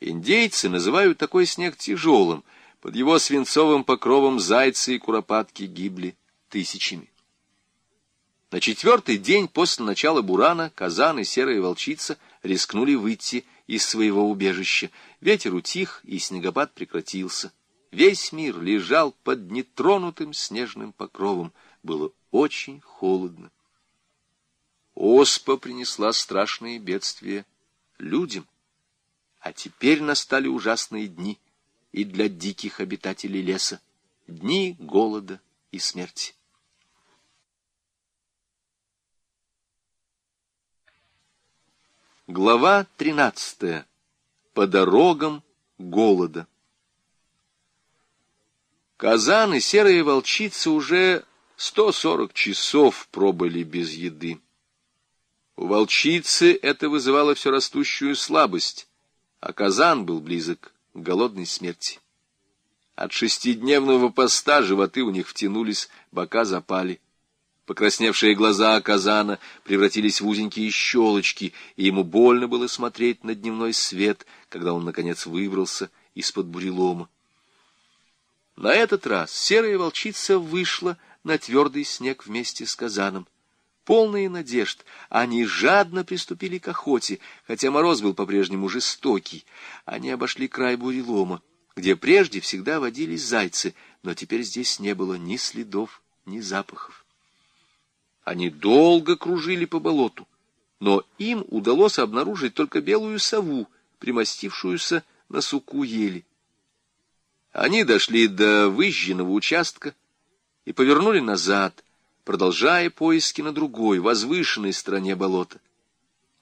Индейцы называют такой снег тяжелым. Под его свинцовым покровом зайцы и куропатки гибли тысячами. На четвертый день после начала бурана Казан и Серая Волчица рискнули выйти из своего убежища. Ветер утих, и снегопад прекратился. Весь мир лежал под нетронутым снежным покровом. Было очень холодно. Оспа принесла страшные бедствия людям. А теперь настали ужасные дни и для диких обитателей леса, дни голода и смерти. Глава 13. По дорогам голода. Казан и серые волчицы уже 140 часов пробыли без еды. У волчицы это вызывало все растущую слабость, а казан был близок к голодной смерти. От шестидневного поста животы у них втянулись, бока запали. Покрасневшие глаза казана превратились в узенькие щелочки, и ему больно было смотреть на дневной свет, когда он, наконец, выбрался из-под бурелома. На этот раз серая волчица вышла на твердый снег вместе с казаном. Полные надежд, они жадно приступили к охоте, хотя мороз был по-прежнему жестокий. Они обошли край бурелома, где прежде всегда водились зайцы, но теперь здесь не было ни следов, ни запахов. Они долго кружили по болоту, но им удалось обнаружить только белую сову, примостившуюся на суку ели. Они дошли до выжженного участка и повернули назад, продолжая поиски на другой, возвышенной стороне болота.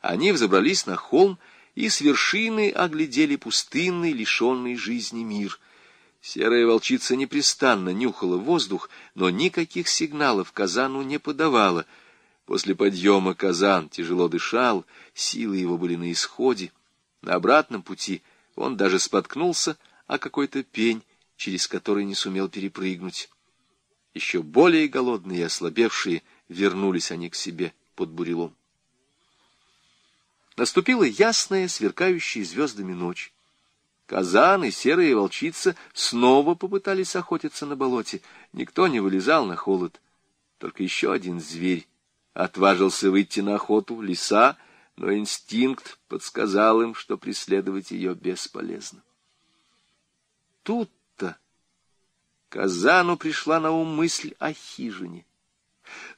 Они взобрались на холм и с вершины оглядели пустынный, лишенный жизни мир — Серая волчица непрестанно нюхала воздух, но никаких сигналов Казану не подавала. После подъема Казан тяжело дышал, силы его были на исходе. На обратном пути он даже споткнулся о какой-то пень, через который не сумел перепрыгнуть. Еще более голодные и ослабевшие вернулись они к себе под бурелом. Наступила ясная, сверкающая звездами ночь. Казан и серая волчица снова попытались охотиться на болоте. Никто не вылезал на холод. Только еще один зверь отважился выйти на охоту, лиса, но инстинкт подсказал им, что преследовать ее бесполезно. Тут-то Казану пришла на ум мысль о хижине.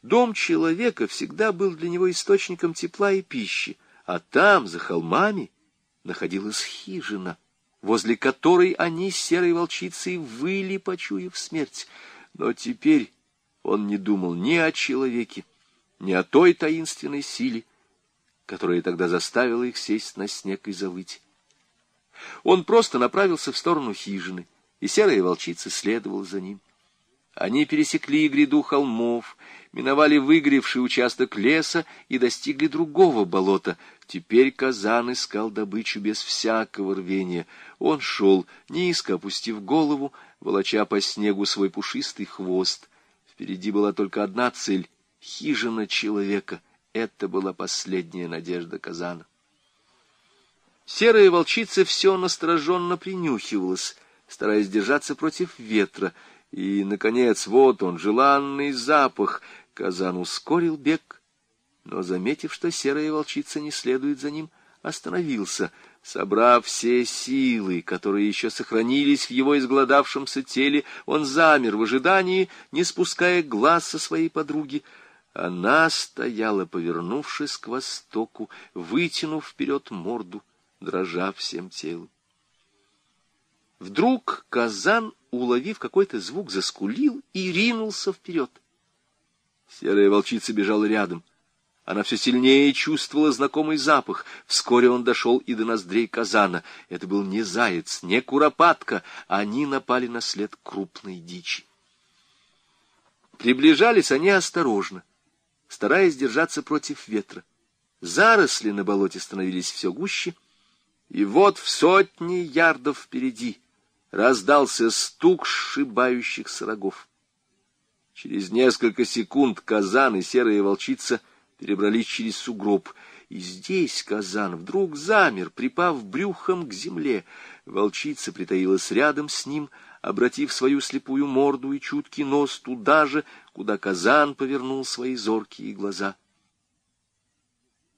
Дом человека всегда был для него источником тепла и пищи, а там, за холмами, находилась хижина — возле которой они с серой волчицей выли, почуяв смерть. Но теперь он не думал ни о человеке, ни о той таинственной силе, которая тогда заставила их сесть на снег и завыть. Он просто направился в сторону хижины, и серая волчица следовала за ним. Они пересекли гряду холмов, миновали выгоревший участок леса и достигли другого болота. Теперь казан искал добычу без всякого рвения. Он шел, низко опустив голову, волоча по снегу свой пушистый хвост. Впереди была только одна цель — хижина человека. Это была последняя надежда казана. Серая волчица все настороженно принюхивалась, стараясь держаться против ветра — и, наконец, вот он, желанный запах. Казан ускорил бег, но, заметив, что серая волчица не следует за ним, остановился, собрав все силы, которые еще сохранились в его изгладавшемся теле, он замер в ожидании, не спуская глаз со своей подруги. Она стояла, повернувшись к востоку, вытянув вперед морду, дрожа всем телом. Вдруг казан уловив какой-то звук, заскулил и ринулся вперед. Серая волчица бежала рядом. Она все сильнее чувствовала знакомый запах. Вскоре он дошел и до ноздрей казана. Это был не заяц, не куропатка. Они напали на след крупной дичи. Приближались они осторожно, стараясь держаться против ветра. Заросли на болоте становились все гуще, и вот в сотни ярдов впереди — раздался стук сшибающихся рогов. Через несколько секунд казан и серая волчица перебрались через сугроб. И здесь казан вдруг замер, припав брюхом к земле. Волчица притаилась рядом с ним, обратив свою слепую морду и чуткий нос туда же, куда казан повернул свои зоркие глаза. —